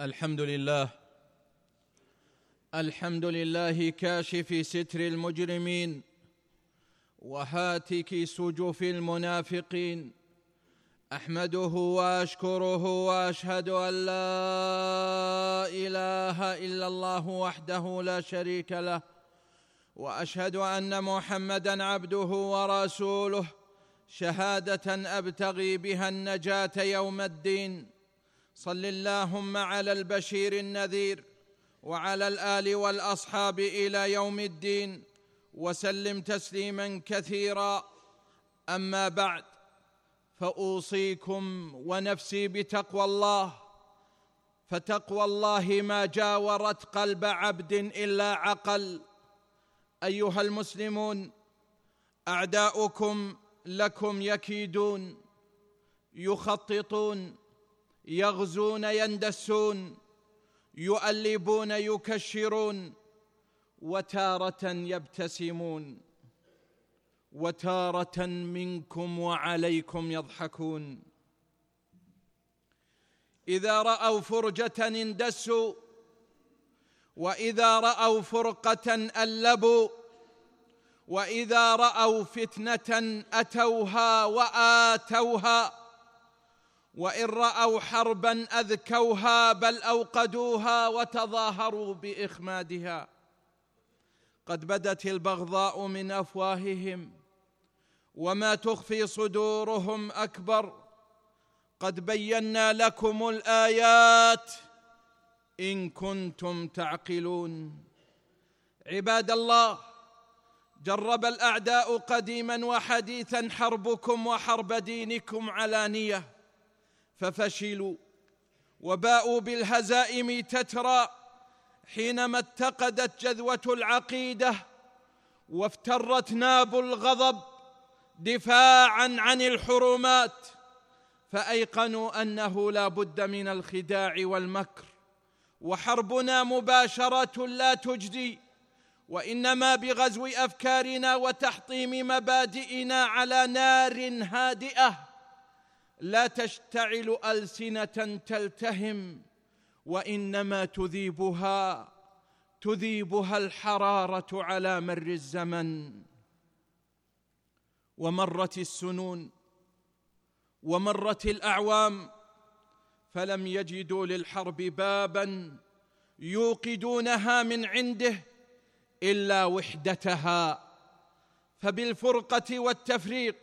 الحمد لله. الحمد لله كاشف ستر المجرمين وهاتك سجف المنافقين. أحمده وأشكره وأشهد أن لا إله إلا الله وحده لا شريك له وأشهد أن محمدا عبده ورسوله شهادة أبتغي بها النجاة يوم الدين. صل اللهم على البشير النذير وعلى الآل والأصحاب إلى يوم الدين وسلم تسليما كثيرا. أما بعد فأوصيكم ونفسي بتقوى الله فتقوى الله ما جاورت قلب عبد إلا عقل. أيها المسلمون أعداؤكم لكم يكيدون يخططون يغزون يندسون يؤلبون يكشرون وتارة يبتسمون. وتارة منكم وعليكم يضحكون. إذا رأوا فرجة اندسوا وإذا رأوا فرقة ألبوا وإذا رأوا فتنة أتوها وآتوها وإن رأوا حربا أذكوها بل أوقدوها وتظاهروا بإخمادها. قد بدت البغضاء من أفواههم وما تخفي صدورهم أكبر. قد بينا لكم الآيات إن كنتم تعقلون. عباد الله جرب الأعداء قديما وحديثا حربكم وحرب دينكم علانية. ففشلوا. وباءوا بالهزائم تترى حينما اتقدت جذوة العقيدة وافترت ناب الغضب دفاعا عن الحرمات فأيقنوا أنه لا بد من الخداع والمكر. وحربنا مباشرة لا تجدي وإنما بغزو أفكارنا وتحطيم مبادئنا على نار هادئة. لا تشتعل ألسنة تلتهم وإنما تذيبها تذيبها الحرارة على مر الزمن. ومرت السنون ومرت الأعوام فلم يجدوا للحرب بابا يوقدونها من عنده إلا وحدتها. فبالفرقة والتفريق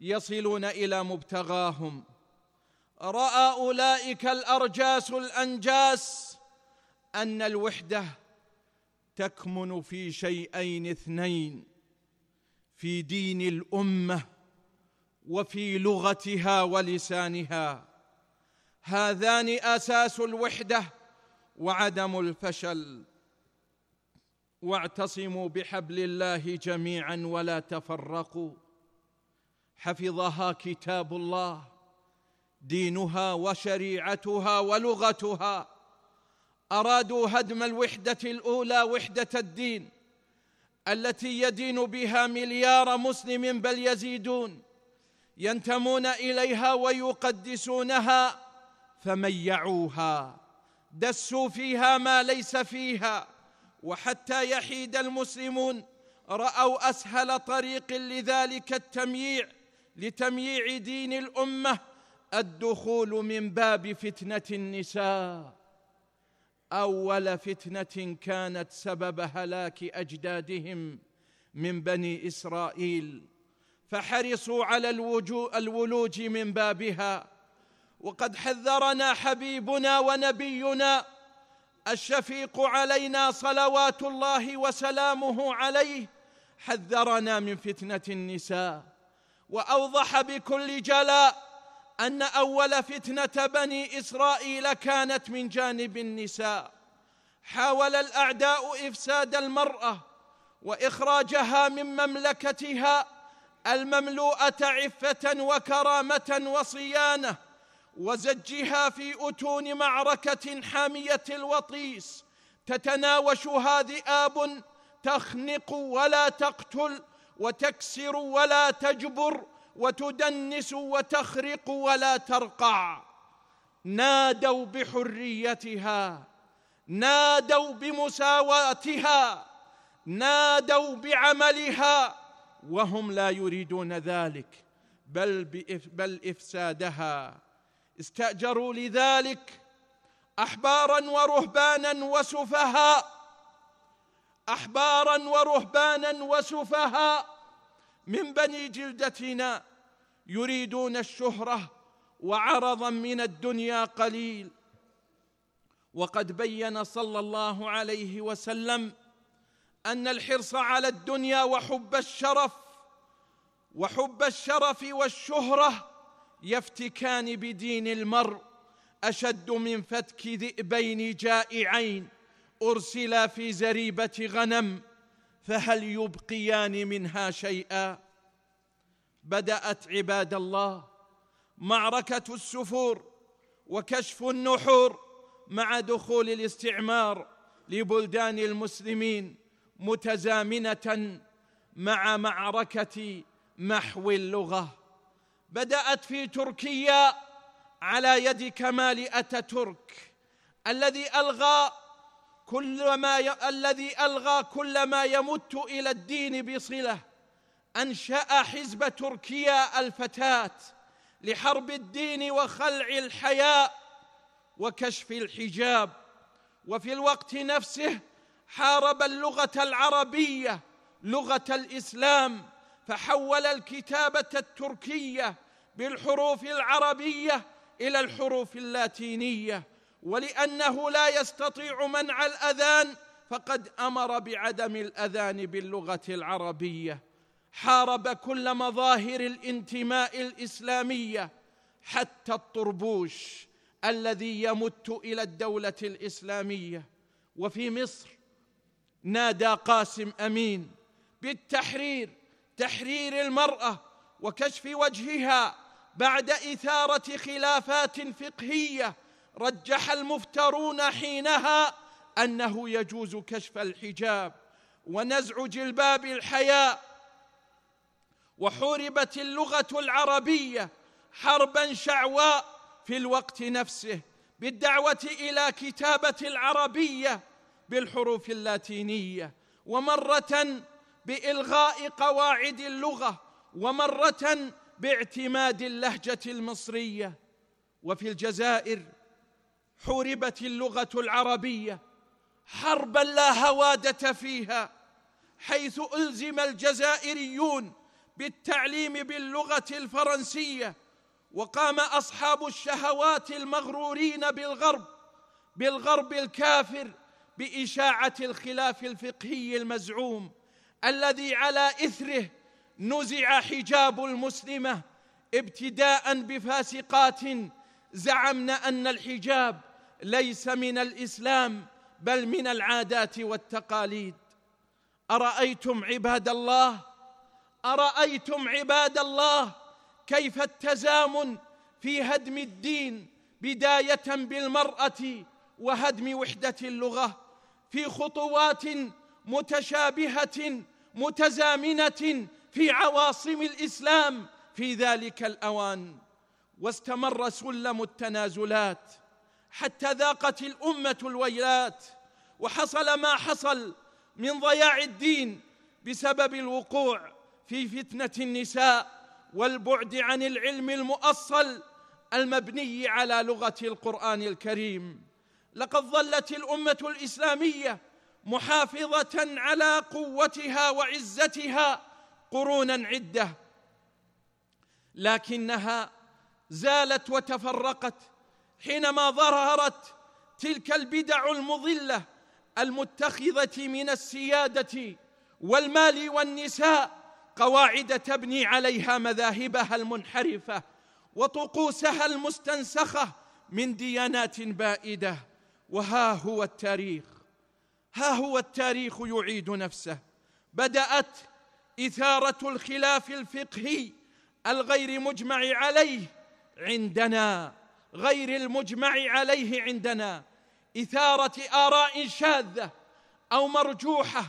يصلون إلى مبتغاهم. رأى أولئك الأرجاس الأنجاس أن الوحدة تكمن في شيئين اثنين في دين الأمة وفي لغتها ولسانها. هذان أساس الوحدة وعدم الفشل. واعتصموا بحبل الله جميعا ولا تفرقوا. حفظها كتاب الله دينها وشريعتها ولغتها. أرادوا هدم الوحدة الأولى وحدة الدين التي يدين بها مليار مسلم بل يزيدون. ينتمون إليها ويقدسونها فميعوها دسوا فيها ما ليس فيها. وحتى يحيد المسلمون رأوا أسهل طريق لذلك التمييع. لتمييع دين الأمة الدخول من باب فتنة النساء. أول فتنة كانت سبب هلاك أجدادهم من بني إسرائيل. فحرصوا على الولوج من بابها. وقد حذرنا حبيبنا ونبينا الشفيق علينا صلوات الله وسلامه عليه. حذرنا من فتنة النساء. وأوضح بكل جلاء أن أول فتنة بني إسرائيل كانت من جانب النساء. حاول الأعداء إفساد المرأة وإخراجها من مملكتها المملوءة عفة وكرامة وصيانة وزجها في أتون معركة حامية الوطيس. تتناوشها ذئاب تخنق ولا تقتل وتكسر ولا تجبر وتدنس وتخرق ولا ترقع. نادوا بحريتها نادوا بمساواتها نادوا بعملها وهم لا يريدون ذلك بل بل إفسادها. استأجروا لذلك أحبارا ورهبانا وسفهاء احبارا ورهبانا وسفهاء من بني جلدتنا يريدون الشهرة وعرضا من الدنيا قليل. وقد بين صلى الله عليه وسلم أن الحرص على الدنيا وحب الشرف وحب الشرف والشهرة يفتكان بدين المرء أشد من فتك ذئبين جائعين. ارسلا في زريبة غنم فهل يبقيان منها شيئا؟ بدأت عباد الله معركة السفور وكشف النحور مع دخول الاستعمار لبلدان المسلمين متزامنة مع معركة محو اللغة. بدأت في تركيا على يد كمال أتاتورك الذي ألغى كل ما ي... الذي ألغى كل ما يمت إلى الدين بصله أنشأ حزب تركيا الفتاة لحرب الدين وخلع الحياء وكشف الحجاب. وفي الوقت نفسه حارب اللغة العربية لغة الإسلام. فحول الكتابة التركية بالحروف العربية إلى الحروف اللاتينية. ولأنه لا يستطيع منع الأذان فقد أمر بعدم الأذان باللغة العربية. حارب كل مظاهر الانتماء الإسلامية حتى الطربوش الذي يمت إلى الدولة الإسلامية. وفي مصر نادى قاسم أمين بالتحرير تحرير المرأة وكشف وجهها بعد إثارة خلافات فقهية رجح المفترون حينها أنه يجوز كشف الحجاب ونزع جلباب الحياء وحوربت اللغة العربية حربا شعواء في الوقت نفسه بالدعوة إلى كتابة العربية بالحروف اللاتينية ومرة بإلغاء قواعد اللغة ومرة باعتماد اللهجة المصرية وفي الجزائر حوربت اللغة العربية حربا لا هوادة فيها حيث ألزم الجزائريون بالتعليم باللغة الفرنسية وقام أصحاب الشهوات المغرورين بالغرب بالغرب الكافر بإشاعة الخلاف الفقهي المزعوم الذي على إثره نزع حجاب المسلمة ابتداء بفاسقات زعمن أن الحجاب ليس من الإسلام بل من العادات والتقاليد. أرأيتم عباد الله؟ أرأيتم عباد الله كيف التزامن في هدم الدين بداية بالمرأة وهدم وحدة اللغة في خطوات متشابهة متزامنة في عواصم الإسلام في ذلك الأوان؟ واستمر سلم التنازلات. حتى ذاقت الأمة الويلات وحصل ما حصل من ضياع الدين بسبب الوقوع في فتنة النساء والبعد عن العلم المؤصل المبني على لغة القرآن الكريم. لقد ظلت الأمة الإسلامية محافظة على قوتها وعزتها قرونا عدة لكنها زالت وتفرقت حينما ظهرت تلك البدع المضلة المتخذة من السيادة والمال والنساء قواعد تبني عليها مذاهبها المنحرفة وطقوسها المستنسخة من ديانات بائدة. وها هو التاريخ. ها هو التاريخ يعيد نفسه. بدأت إثارة الخلاف الفقهي الغير مجمع عليه عندنا. غير المجمع عليه عندنا. إثارة آراء شاذة أو مرجوحة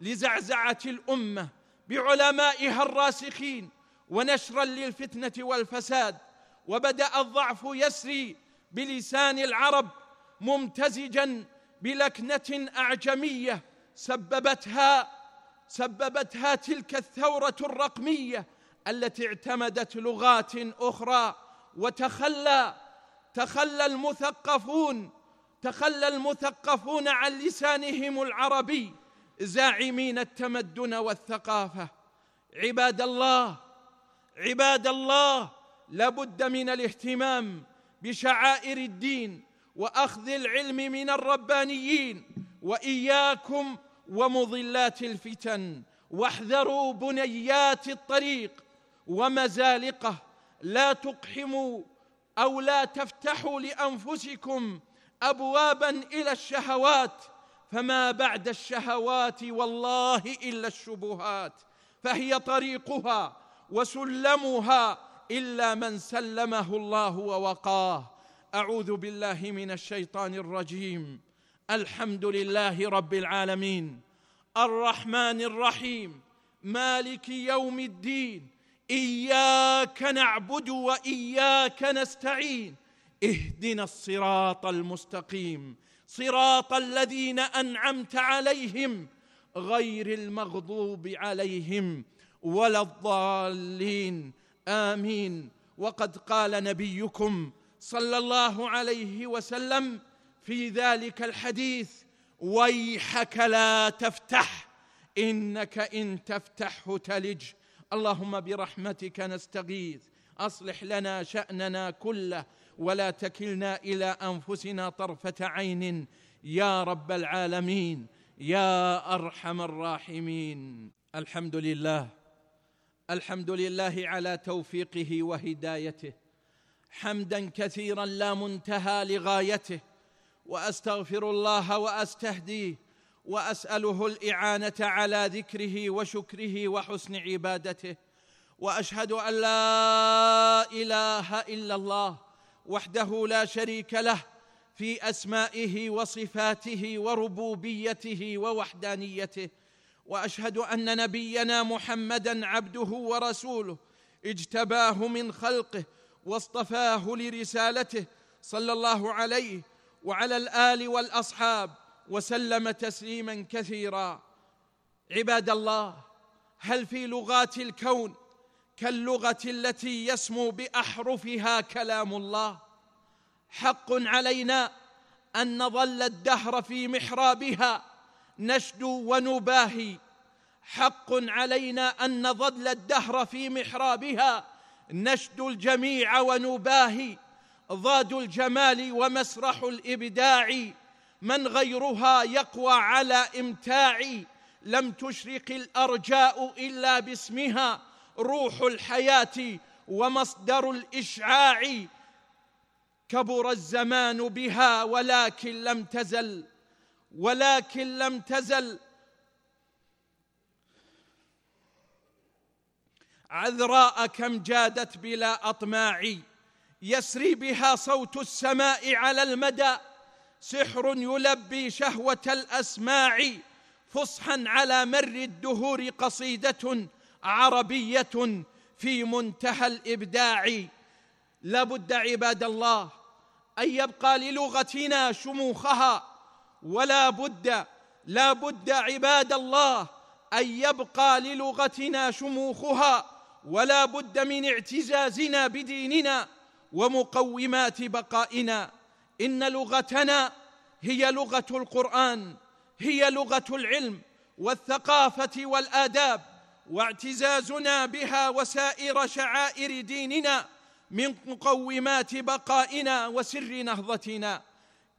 لزعزعة الأمة بعلمائها الراسخين ونشرا للفتنة والفساد. وبدأ الضعف يسري بلسان العرب ممتزجا بلكنة أعجمية سببتها سببتها تلك الثورة الرقمية التي اعتمدت لغات أخرى وتخلى تخلى المثقفون تخلى المثقفون عن لسانهم العربي. زاعمين التمدن والثقافة. عباد الله عباد الله لابد من الاهتمام بشعائر الدين وأخذ العلم من الربانيين. وإياكم ومضلات الفتن. واحذروا بنيات الطريق. ومزالقة لا تقحموا أو لا تفتحوا لأنفسكم ابوابا إلى الشهوات فما بعد الشهوات والله إلا الشبهات. فهي طريقها وسلمها إلا من سلمه الله ووقاه. أعوذ بالله من الشيطان الرجيم. الحمد لله رب العالمين. الرحمن الرحيم. مالك يوم الدين. إياك نعبد وإياك نستعين. اهدنا الصراط المستقيم. صراط الذين أنعمت عليهم غير المغضوب عليهم ولا الضالين. آمين. وقد قال نبيكم صلى الله عليه وسلم في ذلك الحديث ويحك لا تفتح إنك إن تفتحه تلج. اللهم برحمتك نستغيث. أصلح لنا شأننا كله ولا تكلنا إلى أنفسنا طرفة عين. يا رب العالمين يا أرحم الراحمين. الحمد لله الحمد لله على توفيقه وهدايته. حمدا كثيرا لا منتهى لغايته. وأستغفر الله وأستهديه. وأسأله الإعانة على ذكره وشكره وحسن عبادته وأشهد أن لا إله إلا الله وحده لا شريك له في أسمائه وصفاته وربوبيته ووحدانيته وأشهد أن نبينا محمدا عبده ورسوله اجتباه من خلقه واصطفاه لرسالته صلى الله عليه وعلى الآل والأصحاب وسلم تسليما كثيرا. عباد الله هل في لغات الكون كاللغة التي يسمو بأحرفها كلام الله؟ حق علينا أن نظل الدهر في محرابها نشدو ونباهي. حق علينا أن نظل الدهر في محرابها نشدو الجميع ونباهي. ضاد الجمال ومسرح الإبداع. من غيرها يقوى على امتاع لم تشرق الأرجاء إلا باسمها. روح الحياة ومصدر الإشعاع. كبر الزمان بها ولكن لم تزل. ولكن لم تزل. عذراء كم جادت بلا أطماع. يسري بها صوت السماء على المدى. سحر يلبي شهوة الأسماع فصحا على مر الدهور قصيدة عربية في منتهى الإبداع. لابد عباد الله أن يبقى للغتنا شموخها ولا بد لا بد عباد الله أن يبقى للغتنا شموخها ولا بد من اعتزازنا بديننا ومقومات بقائنا. إن لغتنا هي لغة القرآن هي لغة العلم والثقافة والآداب واعتزازنا بها وسائر شعائر ديننا من مقومات بقائنا وسر نهضتنا.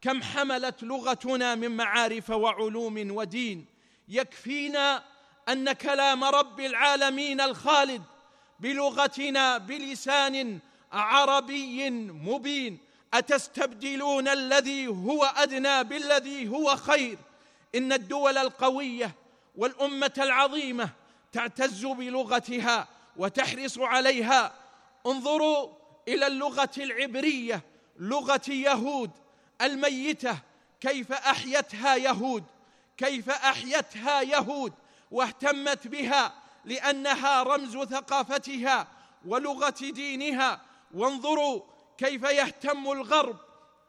كم حملت لغتنا من معارف وعلوم ودين يكفينا أن كلام رب العالمين الخالد بلغتنا بلسان عربي مبين. أتستبدلون الذي هو أدنى بالذي هو خير؟ إن الدول القوية والأمة العظيمة تعتز بلغتها وتحرص عليها. انظروا إلى اللغة العبرية لغة يهود الميتة. كيف أحيتها يهود؟ كيف أحيتها يهود؟ واهتمت بها لأنها رمز ثقافتها ولغة دينها. وانظروا كيف يهتم الغرب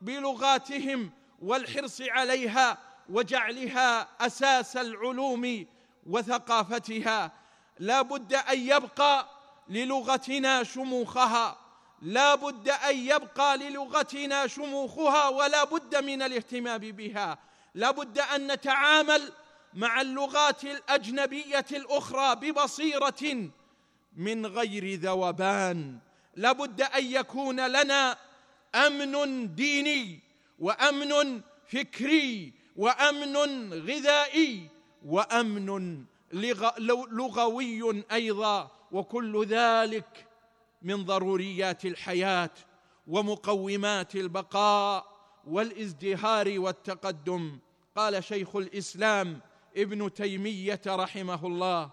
بلغاتهم والحرص عليها وجعلها أساس العلوم وثقافتها؟ لا بد أن يبقى للغتنا شموخها. لا بد أن يبقى للغتنا شموخها ولا بد من الاهتمام بها. لا بد أن نتعامل مع اللغات الأجنبية الأخرى ببصيرة من غير ذوبان. لا بد أن يكون لنا أمن ديني وأمن فكري وأمن غذائي وأمن لغوي أيضا وكل ذلك من ضروريات الحياة ومقومات البقاء والازدهار والتقدم. قال شيخ الإسلام ابن تيمية رحمه الله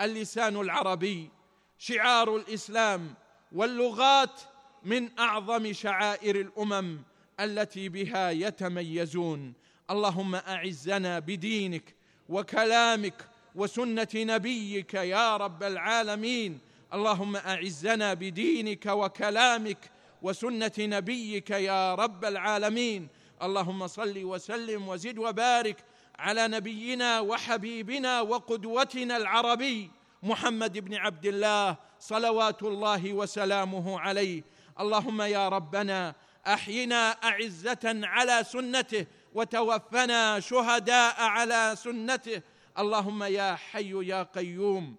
اللسان العربي شعار الإسلام واللغات من أعظم شعائر الأمم التي بها يتميزون. اللهم أعزنا بدينك وكلامك وسنة نبيك يا رب العالمين. اللهم أعزنا بدينك وكلامك وسنة نبيك يا رب العالمين. اللهم صل وسلم وزد وبارك على نبينا وحبيبنا وقدوتنا العربي محمد بن عبد الله صلوات الله وسلامه عليه. اللهم يا ربنا أحينا أعزة على سنته وتوفنا شهداء على سنته. اللهم يا حي يا قيوم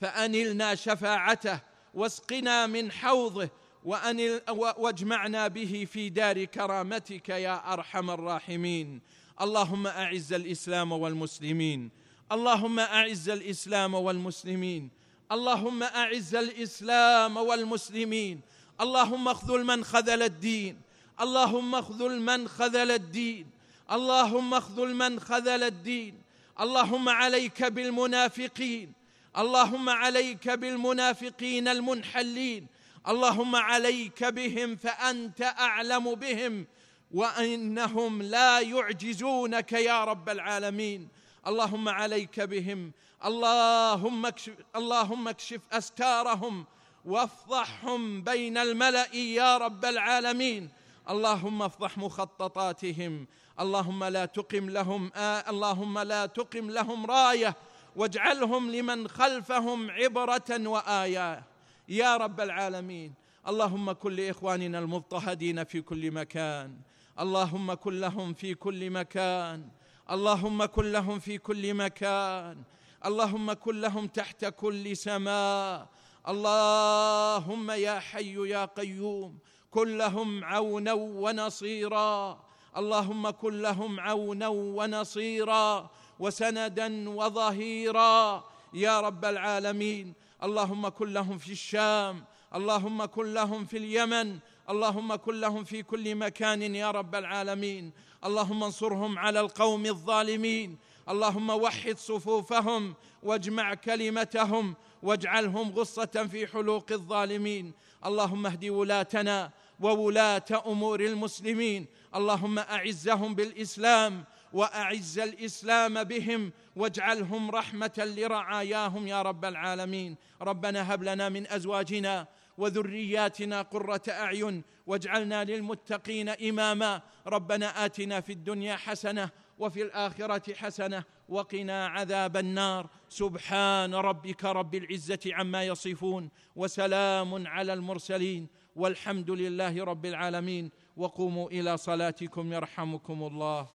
فأنلنا شفاعته واسقنا من حوضه وأنل واجمعنا به في دار كرامتك يا أرحم الراحمين. اللهم أعز الإسلام والمسلمين. اللهم أعز الإسلام والمسلمين. اللهم أعز الإسلام والمسلمين. اللهم اخذل من خذل الدين. اللهم اخذل من خذل الدين. اللهم اخذل من خذل الدين. اللهم عليك بالمنافقين. اللهم عليك بالمنافقين المنحلين. اللهم عليك بهم فأنت أعلم بهم. وإنهم لا يعجزونك يا رب العالمين. اللهم عليك بهم. اللهم اكشف اللهم اكشف أستارهم وافضحهم بين الملأ يا رب العالمين. اللهم افضح مخططاتهم. اللهم لا تقم لهم آه اللهم لا تقم لهم راية. واجعلهم لمن خلفهم عبرة وآية. يا رب العالمين. اللهم كن لإخواننا المضطهدين في كل مكان. اللهم كن لهم في كل مكان. اللهم كن لهم في كل مكان. اللهم كن لهم تحت كل سماء. اللهم يا حي يا قيوم كن لهم عونا ونصيرا. اللهم كن لهم عونا ونصيرا وسندا وظهيرا. يا رب العالمين اللهم كن لهم في الشام. اللهم كن لهم في اليمن. اللهم كن لهم في كل مكان يا رب العالمين. اللهم انصرهم على القوم الظالمين. اللهم وحد صفوفهم واجمع كلمتهم واجعلهم غصة في حلوق الظالمين. اللهم اهد ولاتنا وولاة أمور المسلمين. اللهم أعزهم بالإسلام وأعز الإسلام بهم واجعلهم رحمة لرعاياهم يا رب العالمين. ربنا هب لنا من أزواجنا وذرياتنا قرة أعين واجعلنا للمتقين إماما. ربنا آتنا في الدنيا حسنة وفي الآخرة حسنة وقنا عذاب النار. سبحان ربك رب العزة عما يصفون وسلام على المرسلين. والحمد لله رب العالمين. وقوموا إلى صلاتكم يرحمكم الله.